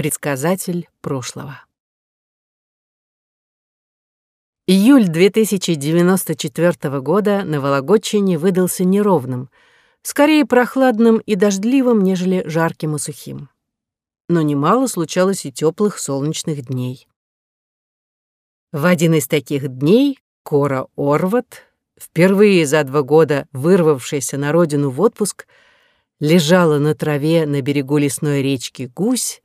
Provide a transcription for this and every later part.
Предсказатель прошлого. Июль 2094 года на Вологодчине выдался неровным, скорее прохладным и дождливым, нежели жарким и сухим. Но немало случалось и теплых солнечных дней. В один из таких дней Кора Орват, впервые за два года вырвавшаяся на родину в отпуск, лежала на траве на берегу лесной речки Гусь,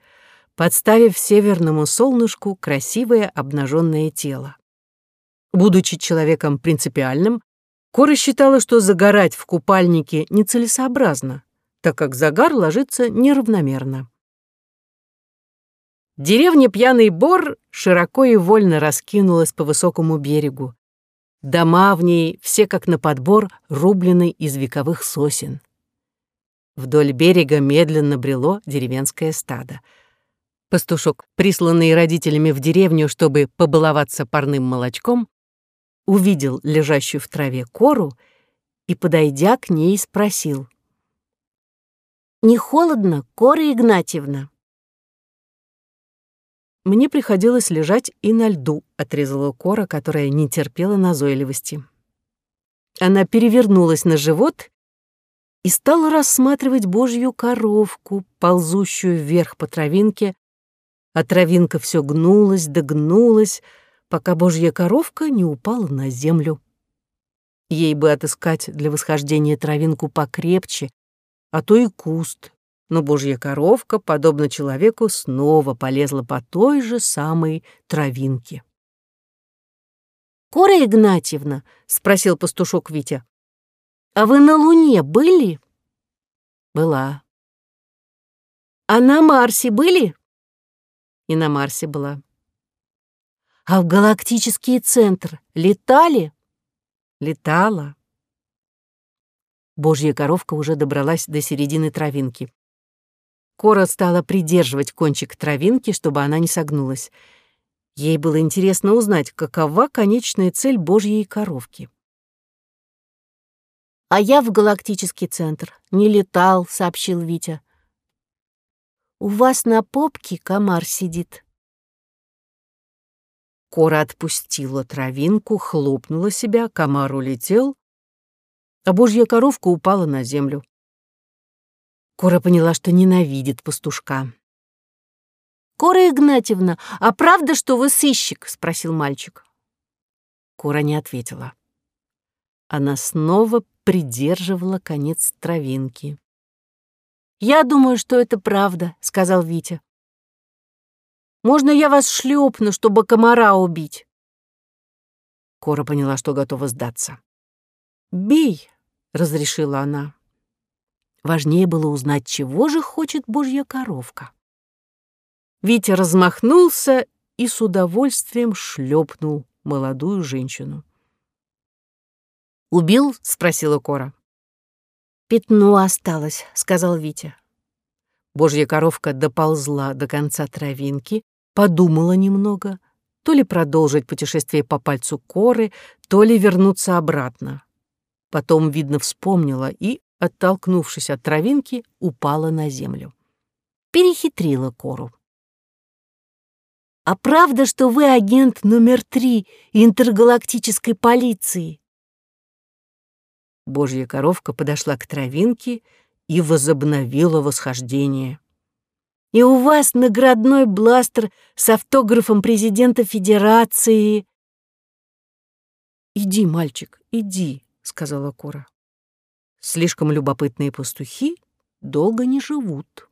подставив северному солнышку красивое обнаженное тело. Будучи человеком принципиальным, Кора считала, что загорать в купальнике нецелесообразно, так как загар ложится неравномерно. Деревня Пьяный Бор широко и вольно раскинулась по высокому берегу. Дома в ней все как на подбор рублены из вековых сосен. Вдоль берега медленно брело деревенское стадо — Пастушок, присланный родителями в деревню, чтобы побаловаться парным молочком, увидел лежащую в траве кору и, подойдя к ней, спросил. «Не холодно, Кора Игнатьевна?» Мне приходилось лежать и на льду, отрезала Кора, которая не терпела назойливости. Она перевернулась на живот и стала рассматривать божью коровку, ползущую вверх по травинке, а травинка все гнулась да гнулась, пока божья коровка не упала на землю. Ей бы отыскать для восхождения травинку покрепче, а то и куст, но божья коровка, подобно человеку, снова полезла по той же самой травинке. «Кора Игнатьевна», — спросил пастушок Витя, — «а вы на Луне были?» «Была». «А на Марсе были?» И на Марсе была. А в галактический центр летали? Летала. Божья коровка уже добралась до середины травинки. Кора стала придерживать кончик травинки, чтобы она не согнулась. Ей было интересно узнать, какова конечная цель Божьей коровки. «А я в галактический центр не летал», — сообщил Витя. У вас на попке комар сидит. Кора отпустила травинку, хлопнула себя, комар улетел, а божья коровка упала на землю. Кора поняла, что ненавидит пастушка. «Кора Игнатьевна, а правда, что вы сыщик?» — спросил мальчик. Кора не ответила. Она снова придерживала конец травинки. «Я думаю, что это правда», — сказал Витя. «Можно я вас шлепну, чтобы комара убить?» Кора поняла, что готова сдаться. «Бей», — разрешила она. Важнее было узнать, чего же хочет божья коровка. Витя размахнулся и с удовольствием шлепнул молодую женщину. «Убил?» — спросила Кора. «Пятно осталось», — сказал Витя. Божья коровка доползла до конца травинки, подумала немного, то ли продолжить путешествие по пальцу коры, то ли вернуться обратно. Потом, видно, вспомнила и, оттолкнувшись от травинки, упала на землю. Перехитрила кору. «А правда, что вы агент номер три интергалактической полиции?» Божья коровка подошла к травинке и возобновила восхождение. «И у вас наградной бластер с автографом президента Федерации!» «Иди, мальчик, иди», — сказала Кора. «Слишком любопытные пастухи долго не живут».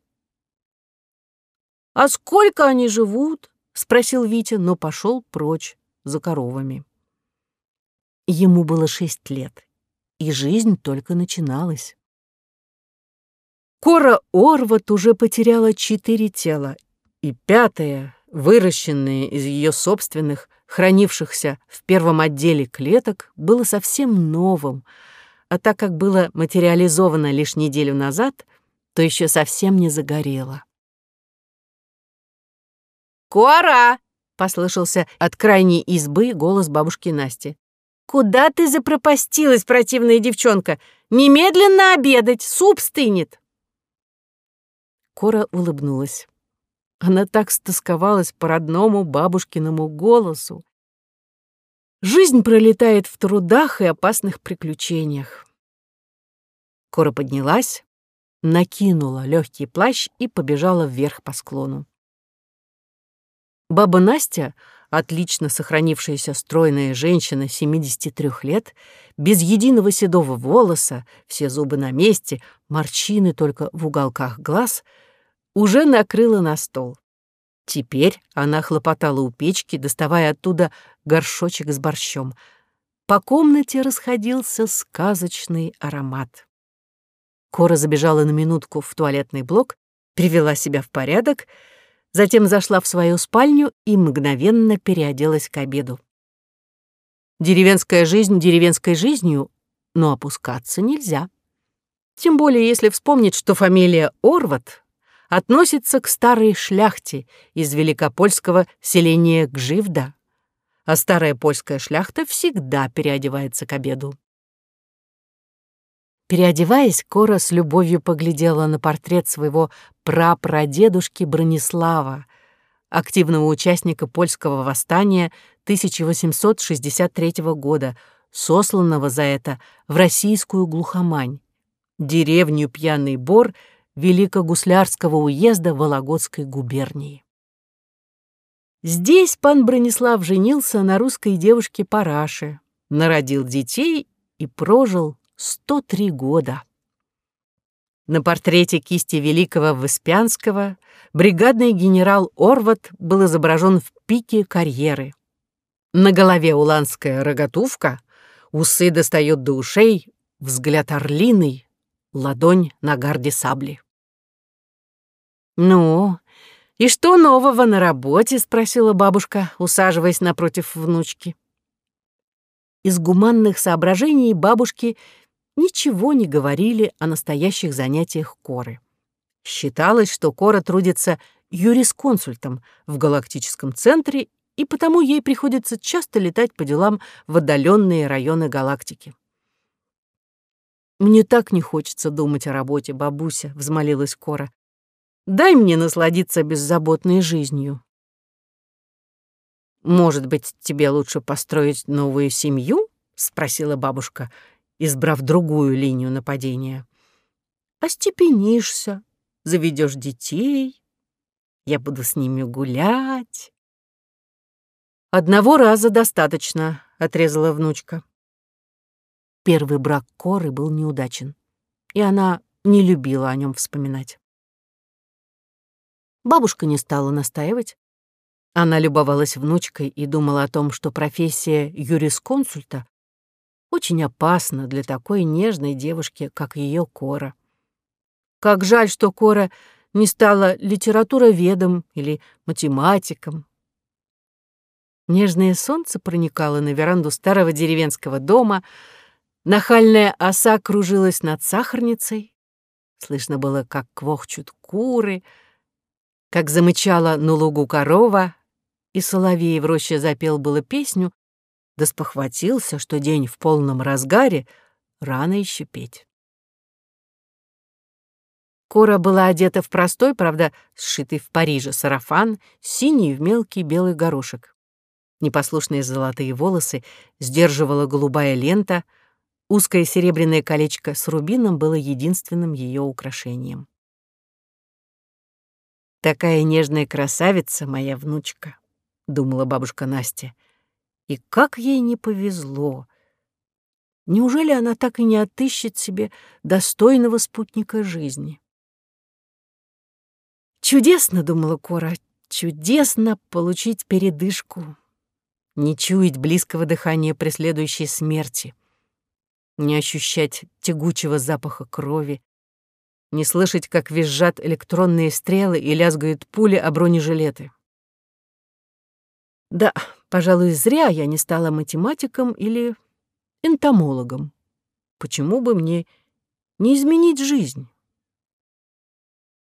«А сколько они живут?» — спросил Витя, но пошел прочь за коровами. Ему было шесть лет, и жизнь только начиналась. Кора Орват уже потеряла четыре тела, и пятое, выращенное из ее собственных, хранившихся в первом отделе клеток, было совсем новым, а так как было материализовано лишь неделю назад, то еще совсем не загорело. «Кора!» — послышался от крайней избы голос бабушки Насти. «Куда ты запропастилась, противная девчонка? Немедленно обедать, суп стынет!» Кора улыбнулась. Она так стосковалась по родному бабушкиному голосу. Жизнь пролетает в трудах и опасных приключениях. Кора поднялась, накинула легкий плащ и побежала вверх по склону. Баба Настя, отлично сохранившаяся стройная женщина 73 лет, без единого седого волоса, все зубы на месте, морщины только в уголках глаз, уже накрыла на стол. Теперь она хлопотала у печки, доставая оттуда горшочек с борщом. По комнате расходился сказочный аромат. Кора забежала на минутку в туалетный блок, привела себя в порядок, затем зашла в свою спальню и мгновенно переоделась к обеду. Деревенская жизнь деревенской жизнью, но опускаться нельзя. Тем более, если вспомнить, что фамилия Орват относится к старой шляхте из великопольского селения Гживда, а старая польская шляхта всегда переодевается к обеду. Переодеваясь, Кора с любовью поглядела на портрет своего прапрадедушки Бронислава, активного участника польского восстания 1863 года, сосланного за это в российскую глухомань, деревню Пьяный Бор Великогуслярского уезда Вологодской губернии. Здесь пан Бронислав женился на русской девушке Параше, народил детей и прожил 103 года. На портрете кисти великого Веспянского бригадный генерал Орват был изображен в пике карьеры. На голове уланская рогатувка, усы достают до ушей, взгляд орлиный, ладонь на гарде сабли. «Ну, и что нового на работе?» — спросила бабушка, усаживаясь напротив внучки. Из гуманных соображений бабушки ничего не говорили о настоящих занятиях Коры. Считалось, что Кора трудится юрисконсультом в галактическом центре, и потому ей приходится часто летать по делам в отдаленные районы галактики. «Мне так не хочется думать о работе, бабуся», — взмолилась Кора. «Дай мне насладиться беззаботной жизнью». «Может быть, тебе лучше построить новую семью?» — спросила бабушка, избрав другую линию нападения. «Остепенишься, заведешь детей, я буду с ними гулять». «Одного раза достаточно», — отрезала внучка. Первый брак Коры был неудачен, и она не любила о нем вспоминать. Бабушка не стала настаивать. Она любовалась внучкой и думала о том, что профессия юрисконсульта очень опасна для такой нежной девушки, как ее Кора. Как жаль, что Кора не стала литературоведом или математиком. Нежное солнце проникало на веранду старого деревенского дома — Нахальная оса кружилась над сахарницей. Слышно было, как квохчут куры, как замычала на лугу корова, и соловей в роще запел было песню, да спохватился, что день в полном разгаре, рано еще петь. Кора была одета в простой, правда, сшитый в Париже сарафан, синий в мелкий белый горошек. Непослушные золотые волосы сдерживала голубая лента — Узкое серебряное колечко с рубином было единственным ее украшением. «Такая нежная красавица, моя внучка», — думала бабушка Настя. «И как ей не повезло! Неужели она так и не отыщет себе достойного спутника жизни?» «Чудесно», — думала Кора, — «чудесно получить передышку, не чуять близкого дыхания преследующей смерти» не ощущать тягучего запаха крови, не слышать, как визжат электронные стрелы и лязгают пули о бронежилеты. Да, пожалуй, зря я не стала математиком или энтомологом. Почему бы мне не изменить жизнь?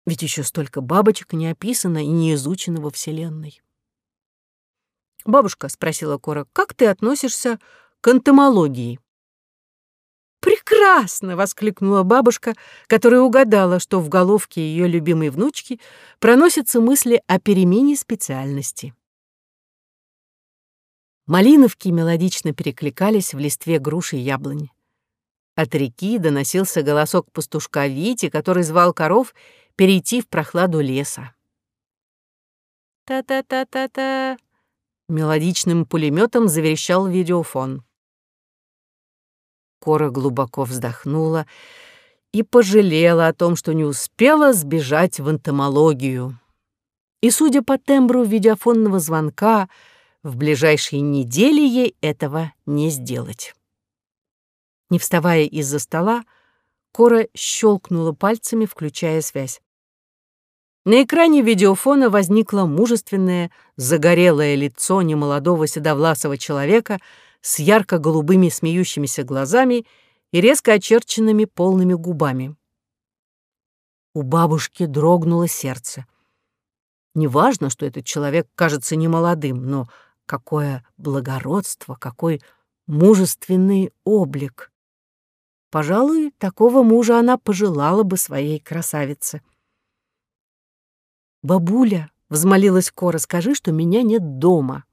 Ведь еще столько бабочек не описано и не изучено во Вселенной. «Бабушка», — спросила Кора, — «как ты относишься к энтомологии?» прекрасно!» — воскликнула бабушка, которая угадала, что в головке ее любимой внучки проносятся мысли о перемене специальности. Малиновки мелодично перекликались в листве груши и яблони. От реки доносился голосок пастушка Вити, который звал коров перейти в прохладу леса. «Та-та-та-та-та!» Мелодичным пулеметом заверещал видеофон. Кора глубоко вздохнула и пожалела о том, что не успела сбежать в энтомологию. И, судя по тембру видеофонного звонка, в ближайшие недели ей этого не сделать. Не вставая из-за стола, Кора щелкнула пальцами, включая связь. На экране видеофона возникло мужественное, загорелое лицо немолодого седовласого человека с ярко-голубыми смеющимися глазами и резко очерченными полными губами. У бабушки дрогнуло сердце. Неважно, что этот человек кажется немолодым, но какое благородство, какой мужественный облик. Пожалуй, такого мужа она пожелала бы своей красавице. «Бабуля», — взмолилась Кора, — «скажи, что меня нет дома».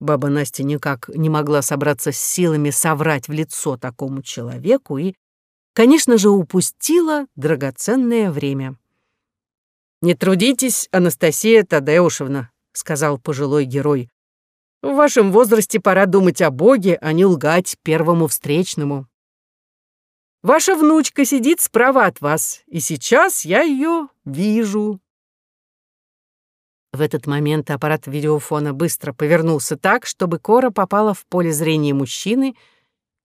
Баба Настя никак не могла собраться с силами соврать в лицо такому человеку и, конечно же, упустила драгоценное время. «Не трудитесь, Анастасия Тадеушевна», — сказал пожилой герой. «В вашем возрасте пора думать о Боге, а не лгать первому встречному. Ваша внучка сидит справа от вас, и сейчас я ее вижу». В этот момент аппарат видеофона быстро повернулся так, чтобы Кора попала в поле зрения мужчины,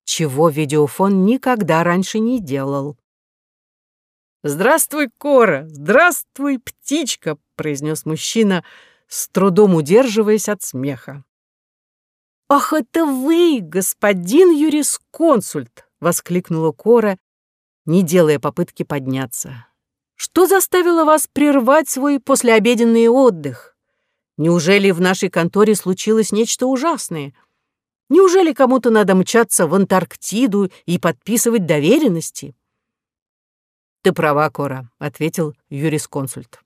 чего видеофон никогда раньше не делал. «Здравствуй, Кора! Здравствуй, птичка!» — произнес мужчина, с трудом удерживаясь от смеха. «Ах, это вы, господин юрисконсульт!» — воскликнула Кора, не делая попытки подняться. Что заставило вас прервать свой послеобеденный отдых? Неужели в нашей конторе случилось нечто ужасное? Неужели кому-то надо мчаться в Антарктиду и подписывать доверенности? Ты права, Кора, ответил юрисконсульт.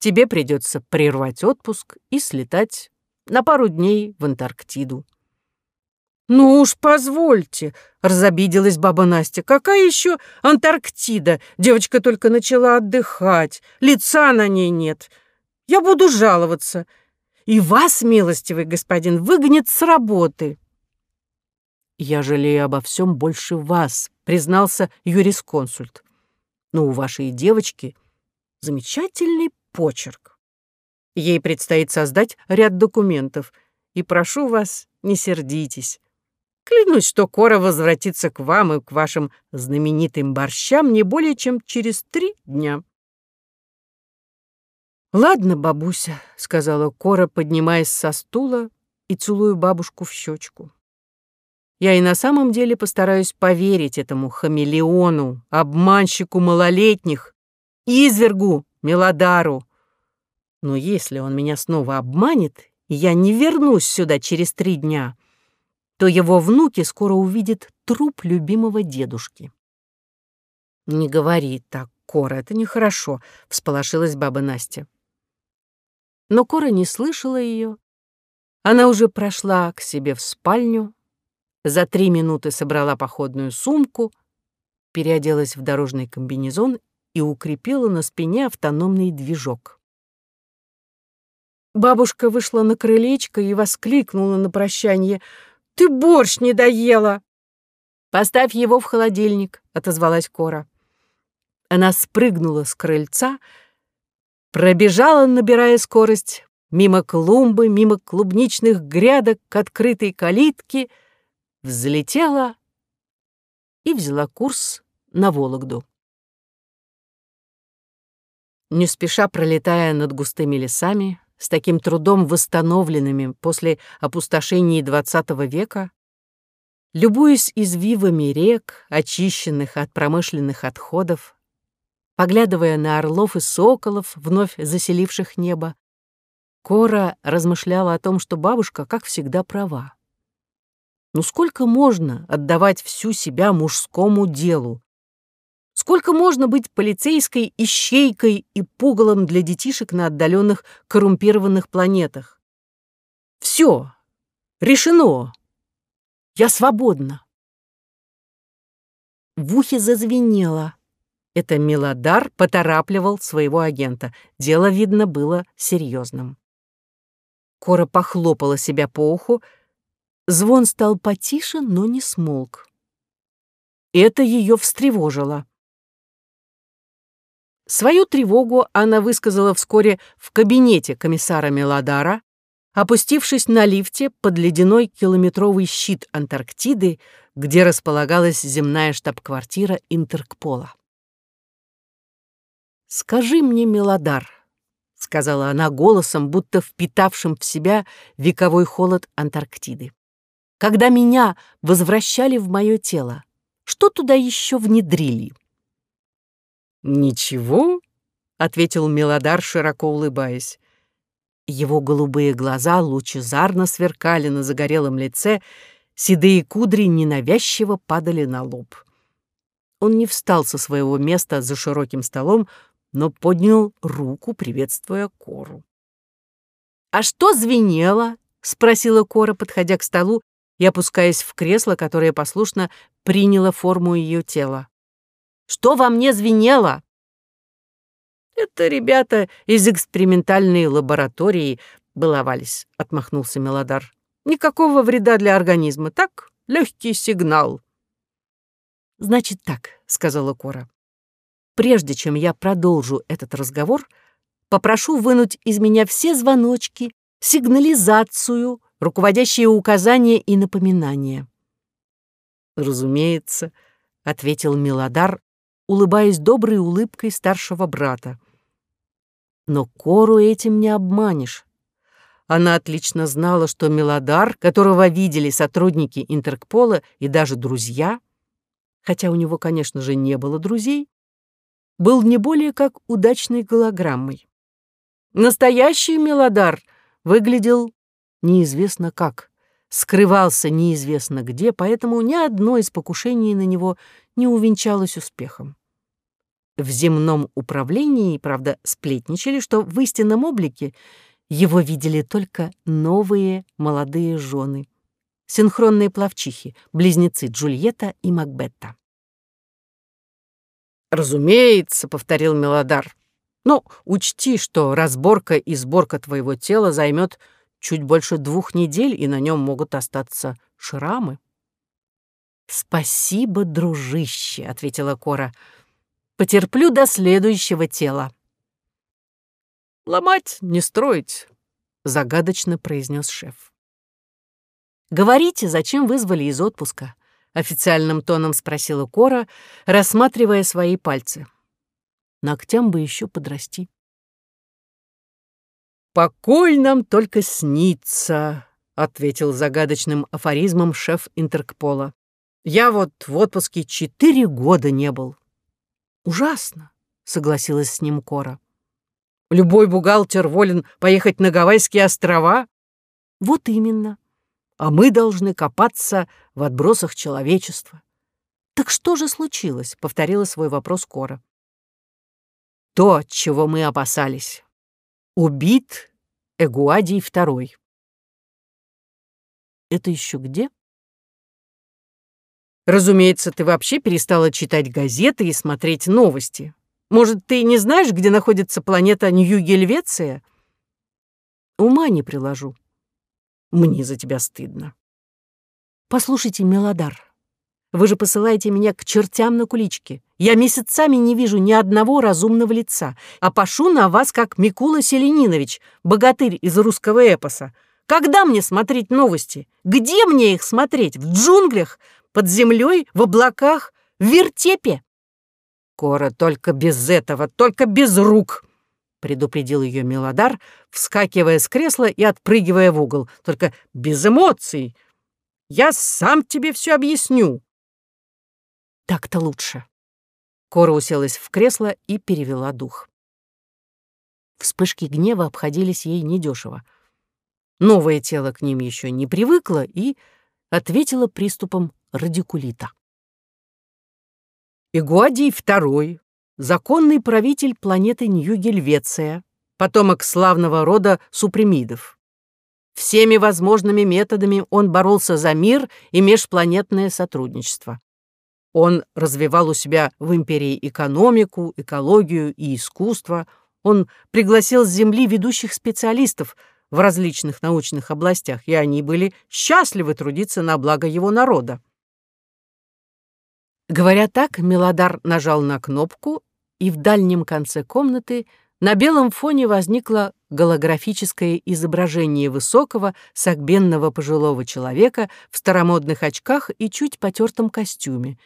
Тебе придется прервать отпуск и слетать на пару дней в Антарктиду. «Ну уж позвольте», — разобиделась баба Настя. «Какая еще Антарктида? Девочка только начала отдыхать, лица на ней нет. Я буду жаловаться. И вас, милостивый господин, выгонят с работы». «Я жалею обо всем больше вас», — признался юрисконсульт. «Но у вашей девочки замечательный почерк. Ей предстоит создать ряд документов, и прошу вас, не сердитесь». Клянусь, что Кора возвратится к вам и к вашим знаменитым борщам не более чем через три дня. «Ладно, бабуся», — сказала Кора, поднимаясь со стула и целую бабушку в щечку. «Я и на самом деле постараюсь поверить этому хамелеону, обманщику малолетних, извергу, мелодару. Но если он меня снова обманет, и я не вернусь сюда через три дня, то его внуки скоро увидят труп любимого дедушки. «Не говори так, Кора, это нехорошо», — всполошилась баба Настя. Но Кора не слышала ее. Она уже прошла к себе в спальню, за три минуты собрала походную сумку, переоделась в дорожный комбинезон и укрепила на спине автономный движок. Бабушка вышла на крылечко и воскликнула на прощание — ты борщ не доела!» «Поставь его в холодильник», — отозвалась Кора. Она спрыгнула с крыльца, пробежала, набирая скорость, мимо клумбы, мимо клубничных грядок к открытой калитке, взлетела и взяла курс на Вологду. Не спеша пролетая над густыми лесами, с таким трудом восстановленными после опустошений XX века, любуясь извивами рек, очищенных от промышленных отходов, поглядывая на орлов и соколов, вновь заселивших небо, Кора размышляла о том, что бабушка, как всегда, права. Ну сколько можно отдавать всю себя мужскому делу? Сколько можно быть полицейской ищейкой и пугалом для детишек на отдаленных коррумпированных планетах? Все, решено. Я свободна. В ухе зазвенело. Это Мелодар поторапливал своего агента. Дело, видно, было серьезным. Кора похлопала себя по уху. Звон стал потише, но не смолк. Это ее встревожило. Свою тревогу она высказала вскоре в кабинете комиссара Мелодара, опустившись на лифте под ледяной километровый щит Антарктиды, где располагалась земная штаб-квартира Интеркпола. «Скажи мне, Мелодар», — сказала она голосом, будто впитавшим в себя вековой холод Антарктиды, «когда меня возвращали в мое тело, что туда еще внедрили?» «Ничего», — ответил Мелодар, широко улыбаясь. Его голубые глаза лучезарно сверкали на загорелом лице, седые кудри ненавязчиво падали на лоб. Он не встал со своего места за широким столом, но поднял руку, приветствуя Кору. «А что звенело?» — спросила Кора, подходя к столу и опускаясь в кресло, которое послушно приняло форму ее тела. «Что во мне звенело?» «Это ребята из экспериментальной лаборатории баловались», — отмахнулся Мелодар. «Никакого вреда для организма, так? Легкий сигнал». «Значит так», — сказала Кора прежде чем я продолжу этот разговор, попрошу вынуть из меня все звоночки, сигнализацию, руководящие указания и напоминания. «Разумеется», — ответил Милодар, улыбаясь доброй улыбкой старшего брата. «Но Кору этим не обманешь. Она отлично знала, что Милодар, которого видели сотрудники Интеркпола и даже друзья, хотя у него, конечно же, не было друзей, был не более как удачной голограммой. Настоящий Мелодар выглядел неизвестно как, скрывался неизвестно где, поэтому ни одно из покушений на него не увенчалось успехом. В земном управлении, правда, сплетничали, что в истинном облике его видели только новые молодые жены, синхронные плавчихи, близнецы Джульетта и Макбетта. «Разумеется», — повторил Мелодар. «Но учти, что разборка и сборка твоего тела займет чуть больше двух недель, и на нем могут остаться шрамы». «Спасибо, дружище», — ответила Кора. «Потерплю до следующего тела». «Ломать, не строить», — загадочно произнес шеф. «Говорите, зачем вызвали из отпуска?» — официальным тоном спросила Кора, рассматривая свои пальцы. Ногтям бы еще подрасти. «Покой нам только снится», — ответил загадочным афоризмом шеф Интеркпола. «Я вот в отпуске четыре года не был». «Ужасно», — согласилась с ним Кора. «Любой бухгалтер волен поехать на Гавайские острова?» «Вот именно а мы должны копаться в отбросах человечества. «Так что же случилось?» — повторила свой вопрос Кора. «То, чего мы опасались. Убит Эгуадий второй». «Это еще где?» «Разумеется, ты вообще перестала читать газеты и смотреть новости. Может, ты не знаешь, где находится планета Нью-Гельвеция?» «Ума не приложу», мне за тебя стыдно. Послушайте, Мелодар, вы же посылаете меня к чертям на куличке. Я месяцами не вижу ни одного разумного лица, а пошу на вас, как Микула Селенинович, богатырь из русского эпоса. Когда мне смотреть новости? Где мне их смотреть? В джунглях? Под землей? В облаках? В вертепе? Кора, только без этого, только без рук предупредил ее Мелодар, вскакивая с кресла и отпрыгивая в угол. Только без эмоций. Я сам тебе все объясню. Так-то лучше. Кора уселась в кресло и перевела дух. Вспышки гнева обходились ей недешево. Новое тело к ним еще не привыкло и ответила приступом радикулита. Игуадий II, законный правитель планеты Нью-Гельвеция, потомок славного рода супремидов. Всеми возможными методами он боролся за мир и межпланетное сотрудничество. Он развивал у себя в империи экономику, экологию и искусство. Он пригласил с Земли ведущих специалистов в различных научных областях, и они были счастливы трудиться на благо его народа. Говоря так, Мелодар нажал на кнопку, и в дальнем конце комнаты на белом фоне возникло голографическое изображение высокого, согбенного пожилого человека в старомодных очках и чуть потертом костюме.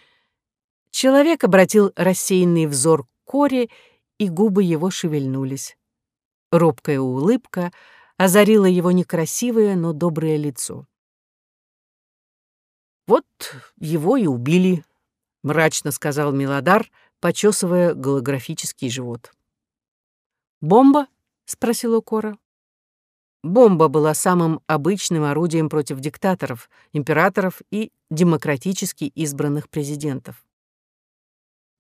Человек обратил рассеянный взор к Коре, и губы его шевельнулись. Робкая улыбка озарила его некрасивое, но доброе лицо. «Вот его и убили», мрачно сказал Милодар, почесывая голографический живот. «Бомба?» — спросила Кора. Бомба была самым обычным орудием против диктаторов, императоров и демократически избранных президентов.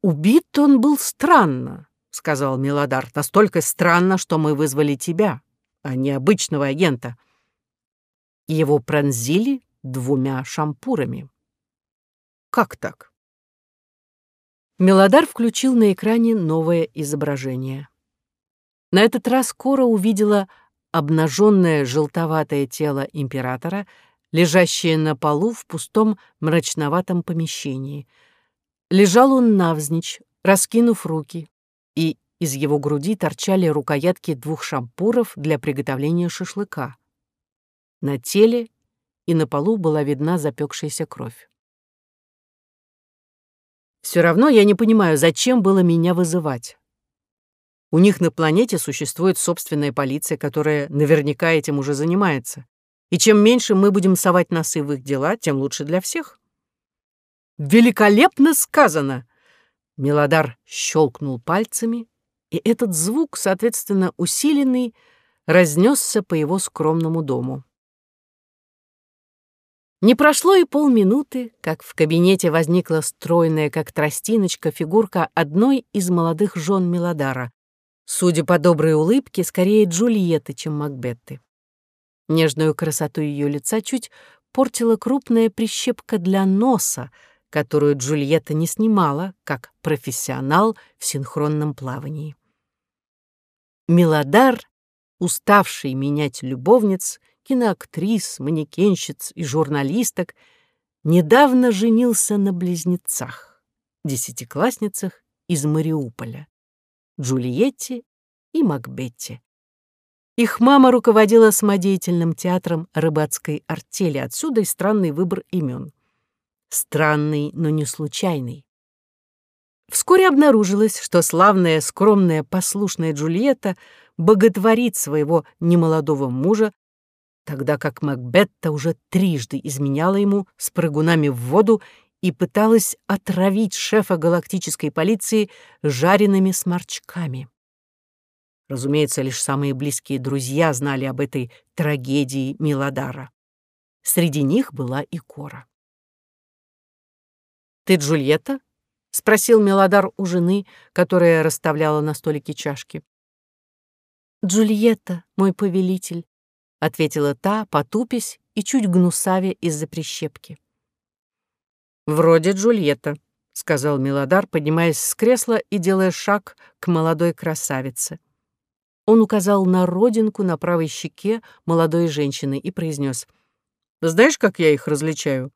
«Убит он был странно», — сказал Милодар, — «настолько странно, что мы вызвали тебя, а не обычного агента». Его пронзили двумя шампурами. «Как так?» Мелодар включил на экране новое изображение. На этот раз Кора увидела обнаженное желтоватое тело императора, лежащее на полу в пустом мрачноватом помещении. Лежал он навзничь, раскинув руки, и из его груди торчали рукоятки двух шампуров для приготовления шашлыка. На теле и на полу была видна запекшаяся кровь. Все равно я не понимаю, зачем было меня вызывать. У них на планете существует собственная полиция, которая наверняка этим уже занимается. И чем меньше мы будем совать носы в их дела, тем лучше для всех. Великолепно сказано! Мелодар щелкнул пальцами, и этот звук, соответственно, усиленный, разнесся по его скромному дому. Не прошло и полминуты, как в кабинете возникла стройная, как тростиночка, фигурка одной из молодых жен Мелодара. Судя по доброй улыбке, скорее Джульетты, чем Макбетты. Нежную красоту ее лица чуть портила крупная прищепка для носа, которую Джульетта не снимала, как профессионал в синхронном плавании. Мелодар, уставший менять любовниц, киноактрис, манекенщиц и журналисток, недавно женился на близнецах, десятиклассницах из Мариуполя, Джульетте и Макбетте. Их мама руководила самодеятельным театром рыбацкой артели, отсюда и странный выбор имен. Странный, но не случайный. Вскоре обнаружилось, что славная, скромная, послушная Джульетта боготворит своего немолодого мужа тогда как Макбетта уже трижды изменяла ему с прыгунами в воду и пыталась отравить шефа галактической полиции жареными сморчками. Разумеется, лишь самые близкие друзья знали об этой трагедии Милодара. Среди них была и Кора. «Ты Джульетта?» — спросил Мелодар у жены, которая расставляла на столике чашки. «Джульетта, мой повелитель», ответила та, потупясь и чуть гнусаве из-за прищепки. «Вроде Джульетта», — сказал Милодар, поднимаясь с кресла и делая шаг к молодой красавице. Он указал на родинку на правой щеке молодой женщины и произнес: «Знаешь, как я их различаю?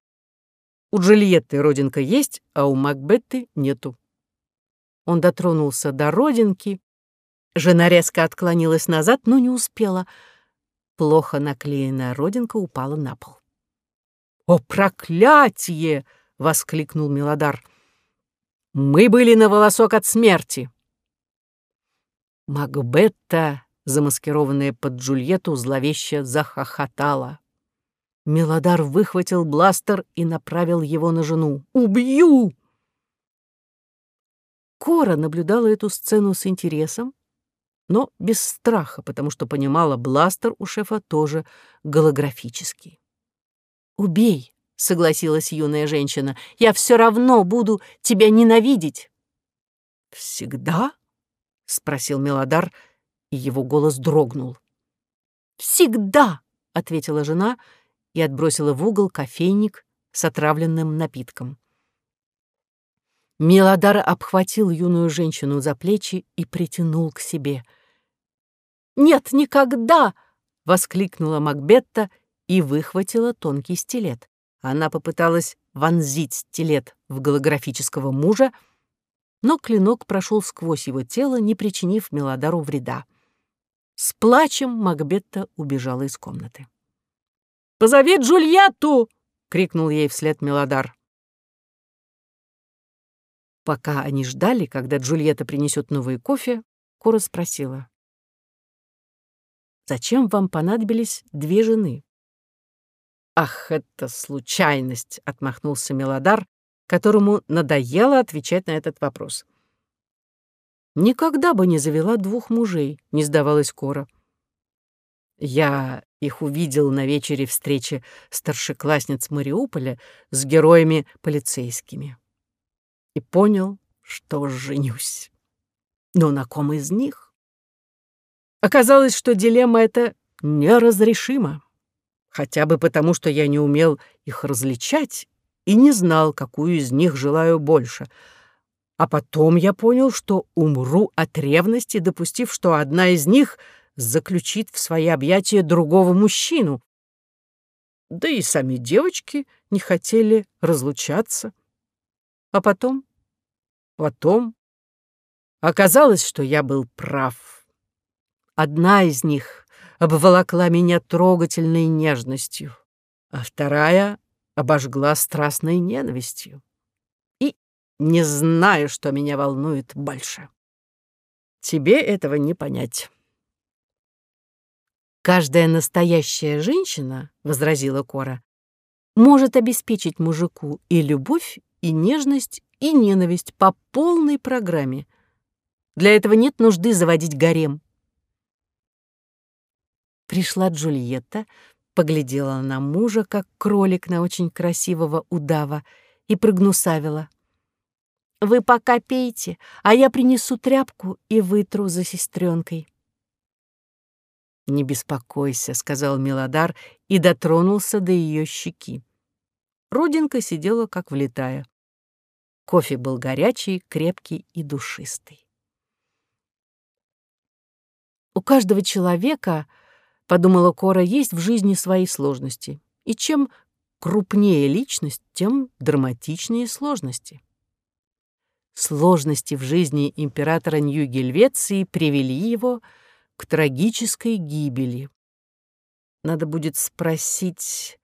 У Джульетты родинка есть, а у Макбетты нету». Он дотронулся до родинки. Жена резко отклонилась назад, но не успела — Плохо наклеенная родинка упала на пол. «О, проклятие!» — воскликнул Милодар. «Мы были на волосок от смерти!» Макбетта, замаскированная под Джульетту, зловеще захохотала. Милодар выхватил бластер и направил его на жену. «Убью!» Кора наблюдала эту сцену с интересом, но без страха, потому что понимала, бластер у шефа тоже голографический. «Убей», — согласилась юная женщина. «Я все равно буду тебя ненавидеть». «Всегда?» — спросил Мелодар, и его голос дрогнул. «Всегда!» — ответила жена и отбросила в угол кофейник с отравленным напитком. Мелодар обхватил юную женщину за плечи и притянул к себе. «Нет, никогда!» — воскликнула Макбетта и выхватила тонкий стилет. Она попыталась вонзить стилет в голографического мужа, но клинок прошел сквозь его тело, не причинив Мелодару вреда. С плачем Макбетта убежала из комнаты. «Позови Джульетту!» — крикнул ей вслед Мелодар. Пока они ждали, когда Джульетта принесет новый кофе, Кора спросила. «Зачем вам понадобились две жены?» «Ах, это случайность!» — отмахнулся Мелодар, которому надоело отвечать на этот вопрос. «Никогда бы не завела двух мужей», — не сдавалась Кора. «Я их увидел на вечере встречи старшеклассниц Мариуполя с героями полицейскими и понял, что женюсь. Но на ком из них? Оказалось, что дилемма эта неразрешима. Хотя бы потому, что я не умел их различать и не знал, какую из них желаю больше. А потом я понял, что умру от ревности, допустив, что одна из них заключит в свои объятия другого мужчину. Да и сами девочки не хотели разлучаться. А потом Потом оказалось, что я был прав. Одна из них обволокла меня трогательной нежностью, а вторая обожгла страстной ненавистью. И не знаю, что меня волнует больше. Тебе этого не понять. «Каждая настоящая женщина, — возразила Кора, — может обеспечить мужику и любовь, и нежность, и ненависть по полной программе. Для этого нет нужды заводить гарем. Пришла Джульетта, поглядела на мужа, как кролик на очень красивого удава, и прогнусавила. «Вы пока пейте, а я принесу тряпку и вытру за сестренкой. «Не беспокойся», — сказал Милодар и дотронулся до ее щеки. Родинка сидела как влетая. Кофе был горячий, крепкий и душистый. У каждого человека, подумала Кора, есть в жизни свои сложности. И чем крупнее личность, тем драматичнее сложности. Сложности в жизни императора Нью-Гельвеции привели его к трагической гибели. Надо будет спросить,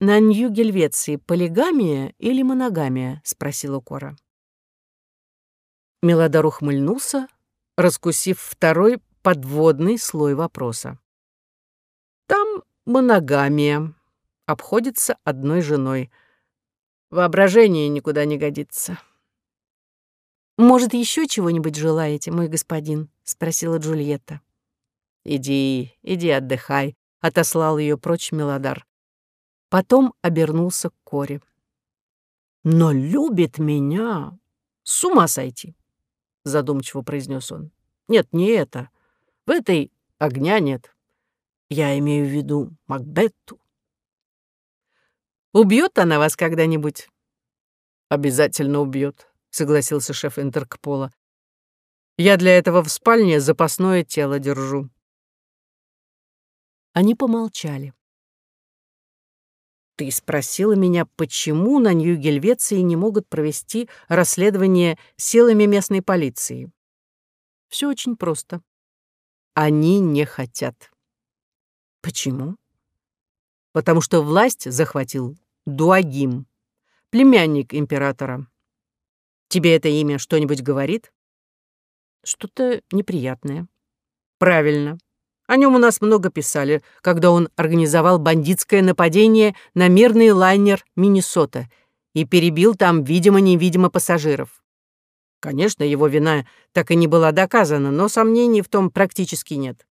«На Нью-Гельвеции полигамия или моногамия?» — спросила Кора. Мелодар ухмыльнулся, раскусив второй подводный слой вопроса. «Там моногамия. Обходится одной женой. Воображение никуда не годится». «Может, еще чего-нибудь желаете, мой господин?» — спросила Джульетта. «Иди, иди отдыхай», — отослал ее прочь Мелодар. Потом обернулся к Коре. «Но любит меня! С ума сойти!» — задумчиво произнес он. «Нет, не это. В этой огня нет. Я имею в виду Макбетту». «Убьет она вас когда-нибудь?» «Обязательно убьет», — согласился шеф Интеркпола. «Я для этого в спальне запасное тело держу». Они помолчали. Ты спросила меня, почему на Нью-Гельвеции не могут провести расследование силами местной полиции. Все очень просто. Они не хотят. Почему? Потому что власть захватил Дуагим, племянник императора. Тебе это имя что-нибудь говорит? Что-то неприятное. Правильно. О нем у нас много писали, когда он организовал бандитское нападение на мирный лайнер «Миннесота» и перебил там, видимо-невидимо, пассажиров. Конечно, его вина так и не была доказана, но сомнений в том практически нет.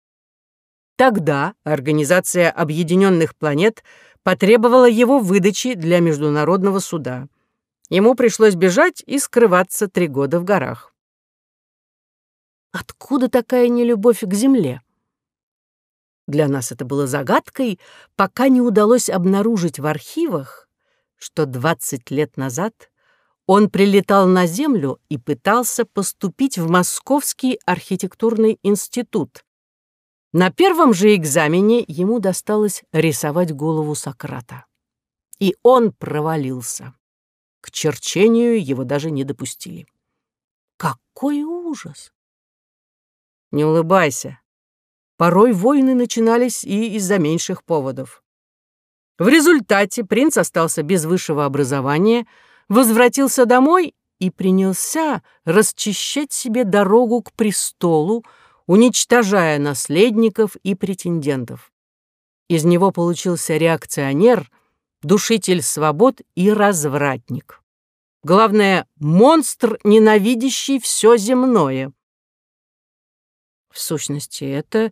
Тогда Организация Объединенных Планет потребовала его выдачи для международного суда. Ему пришлось бежать и скрываться три года в горах. Откуда такая нелюбовь к земле? Для нас это было загадкой, пока не удалось обнаружить в архивах, что 20 лет назад он прилетал на Землю и пытался поступить в Московский архитектурный институт. На первом же экзамене ему досталось рисовать голову Сократа. И он провалился. К черчению его даже не допустили. Какой ужас! Не улыбайся. Порой войны начинались и из-за меньших поводов. В результате принц остался без высшего образования, возвратился домой и принялся расчищать себе дорогу к престолу, уничтожая наследников и претендентов. Из него получился реакционер, душитель свобод и развратник. Главное, монстр, ненавидящий все земное. В сущности, это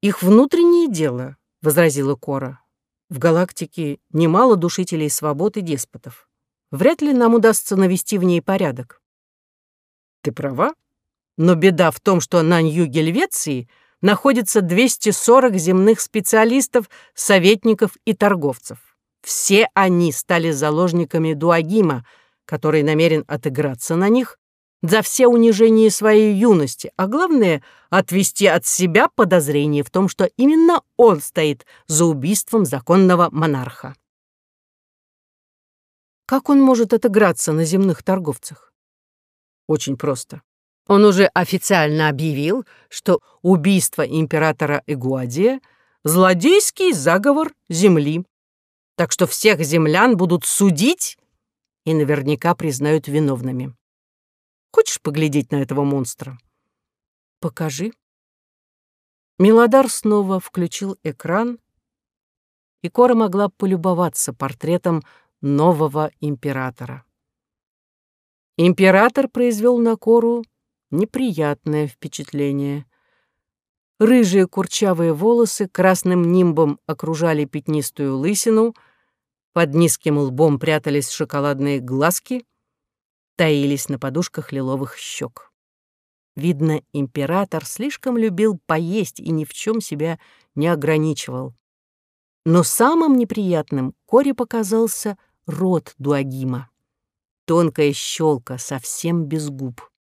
их внутреннее дело, возразила Кора. В галактике немало душителей свобод и деспотов. Вряд ли нам удастся навести в ней порядок. Ты права, но беда в том, что на юге Львеции находится 240 земных специалистов, советников и торговцев. Все они стали заложниками Дуагима, который намерен отыграться на них за все унижения своей юности, а главное — отвести от себя подозрение в том, что именно он стоит за убийством законного монарха. Как он может отыграться на земных торговцах? Очень просто. Он уже официально объявил, что убийство императора Игуадия — злодейский заговор земли. Так что всех землян будут судить и наверняка признают виновными. Хочешь поглядеть на этого монстра?» «Покажи». Милодар снова включил экран, и Кора могла полюбоваться портретом нового императора. Император произвел на Кору неприятное впечатление. Рыжие курчавые волосы красным нимбом окружали пятнистую лысину, под низким лбом прятались шоколадные глазки, таились на подушках лиловых щек. Видно, император слишком любил поесть и ни в чем себя не ограничивал. Но самым неприятным Коре показался рот Дуагима. Тонкая щелка, совсем без губ.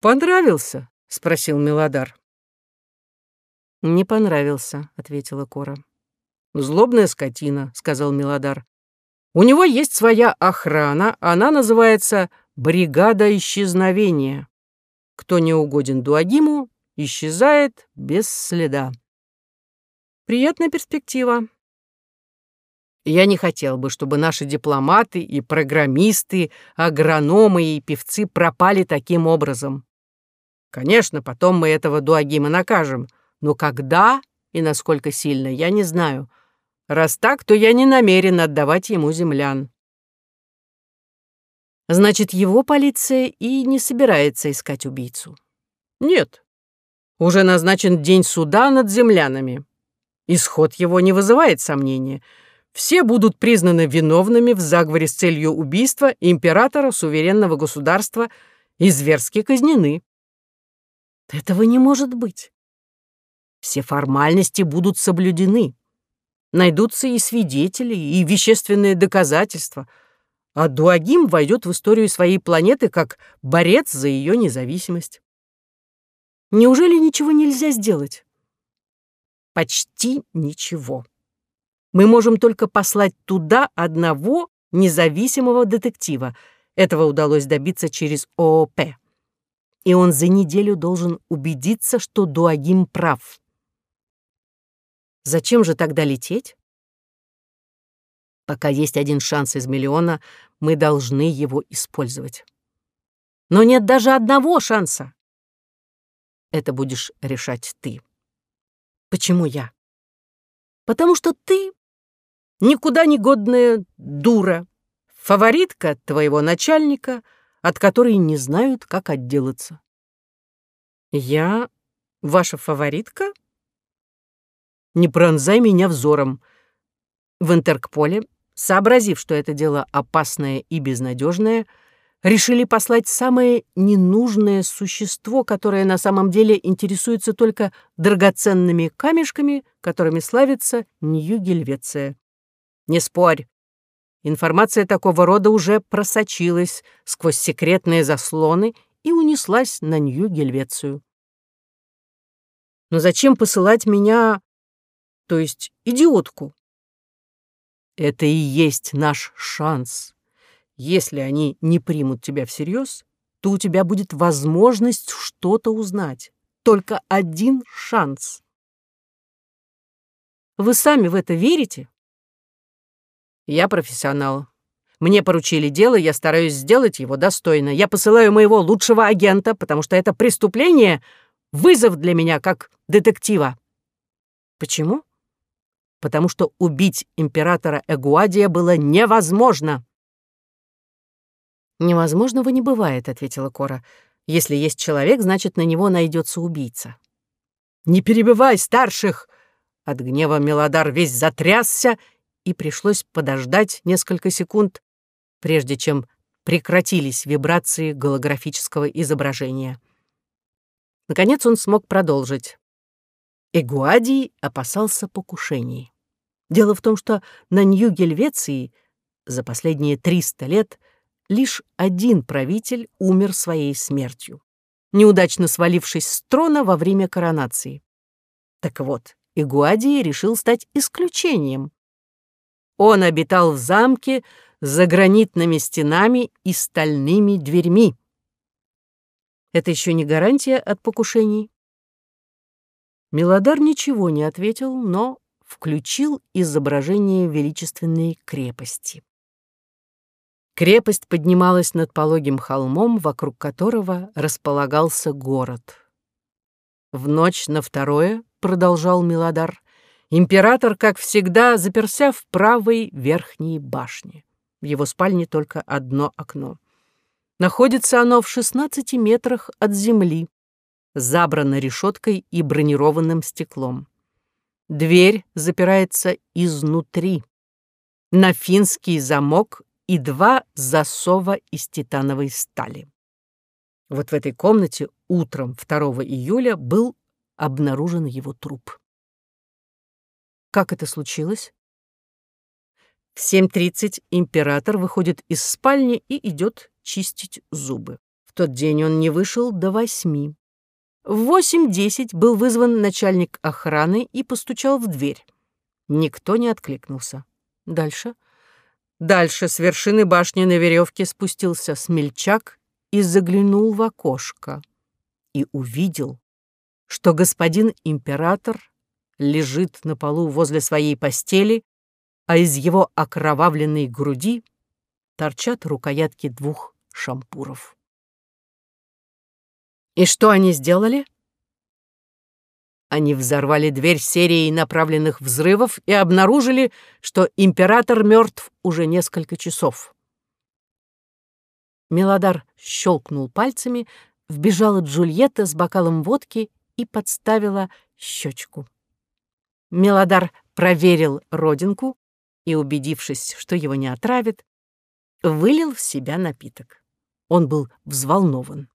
«Понравился?» — спросил Милодар. «Не понравился», — ответила Кора. «Злобная скотина», — сказал Милодар. У него есть своя охрана, она называется «Бригада исчезновения». Кто не угоден Дуагиму, исчезает без следа. Приятная перспектива. Я не хотел бы, чтобы наши дипломаты и программисты, агрономы и певцы пропали таким образом. Конечно, потом мы этого Дуагима накажем, но когда и насколько сильно, я не знаю. Раз так, то я не намерен отдавать ему землян. Значит, его полиция и не собирается искать убийцу? Нет. Уже назначен день суда над землянами. Исход его не вызывает сомнения. Все будут признаны виновными в заговоре с целью убийства императора суверенного государства и зверски казнены. Этого не может быть. Все формальности будут соблюдены. Найдутся и свидетели, и вещественные доказательства. А Дуагим войдет в историю своей планеты как борец за ее независимость. Неужели ничего нельзя сделать? Почти ничего. Мы можем только послать туда одного независимого детектива. Этого удалось добиться через ООП. И он за неделю должен убедиться, что Дуагим прав. Зачем же тогда лететь? Пока есть один шанс из миллиона, мы должны его использовать. Но нет даже одного шанса. Это будешь решать ты. Почему я? Потому что ты никуда не годная дура, фаворитка твоего начальника, от которой не знают, как отделаться. Я ваша фаворитка? Не пронзай меня взором. В Интеркполе, сообразив, что это дело опасное и безнадежное, решили послать самое ненужное существо, которое на самом деле интересуется только драгоценными камешками, которыми славится Нью-Гельвеция. Не спорь, информация такого рода уже просочилась сквозь секретные заслоны и унеслась на Нью-Гельвецию. Но зачем посылать меня, то есть идиотку? Это и есть наш шанс. Если они не примут тебя всерьез, то у тебя будет возможность что-то узнать. Только один шанс. Вы сами в это верите? Я профессионал. Мне поручили дело, я стараюсь сделать его достойно. Я посылаю моего лучшего агента, потому что это преступление — вызов для меня как детектива. Почему? Потому что убить императора Эгуадия было невозможно. «Невозможного не бывает», — ответила Кора. «Если есть человек, значит, на него найдется убийца». «Не перебивай старших!» От гнева Мелодар весь затрясся, и пришлось подождать несколько секунд, прежде чем прекратились вибрации голографического изображения. Наконец он смог продолжить. Эгуадий опасался покушений. Дело в том, что на Нью-Гельвеции за последние 300 лет лишь один правитель умер своей смертью, неудачно свалившись с трона во время коронации. Так вот, Игуадий решил стать исключением. Он обитал в замке за гранитными стенами и стальными дверьми. Это еще не гарантия от покушений. Милодар ничего не ответил, но включил изображение величественной крепости. Крепость поднималась над пологим холмом, вокруг которого располагался город. В ночь на второе, продолжал Милодар, император, как всегда, заперся в правой верхней башне. В его спальне только одно окно. Находится оно в 16 метрах от земли, забрано решеткой и бронированным стеклом. Дверь запирается изнутри. На финский замок и два засова из титановой стали. Вот в этой комнате утром 2 июля был обнаружен его труп. Как это случилось? В 7.30 император выходит из спальни и идет чистить зубы. В тот день он не вышел до восьми. В 8.10 был вызван начальник охраны и постучал в дверь. Никто не откликнулся. Дальше. Дальше с вершины башни на веревке спустился смельчак и заглянул в окошко. И увидел, что господин император лежит на полу возле своей постели, а из его окровавленной груди торчат рукоятки двух шампуров. И что они сделали? Они взорвали дверь серией направленных взрывов и обнаружили, что император мертв уже несколько часов. Мелодар щелкнул пальцами, вбежала Джульетта с бокалом водки и подставила щечку. Мелодар проверил родинку и, убедившись, что его не отравит, вылил в себя напиток. Он был взволнован.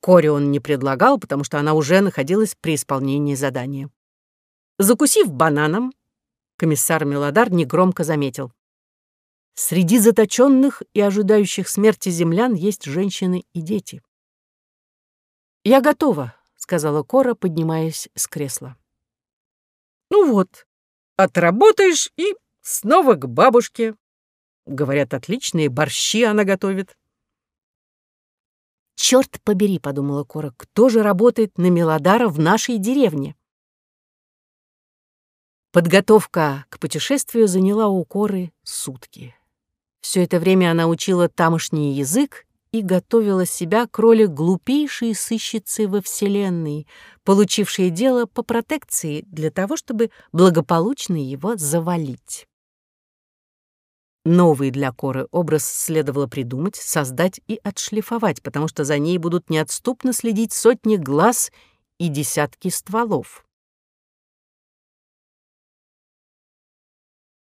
Коре он не предлагал, потому что она уже находилась при исполнении задания. Закусив бананом, комиссар Мелодар негромко заметил. Среди заточенных и ожидающих смерти землян есть женщины и дети. «Я готова», — сказала Кора, поднимаясь с кресла. «Ну вот, отработаешь и снова к бабушке. Говорят, отличные борщи она готовит». «Черт побери», — подумала Кора, — «кто же работает на Мелодара в нашей деревне?» Подготовка к путешествию заняла у Коры сутки. Все это время она учила тамошний язык и готовила себя к роли глупейшей сыщицы во Вселенной, получившей дело по протекции для того, чтобы благополучно его завалить. Новый для Коры образ следовало придумать, создать и отшлифовать, потому что за ней будут неотступно следить сотни глаз и десятки стволов.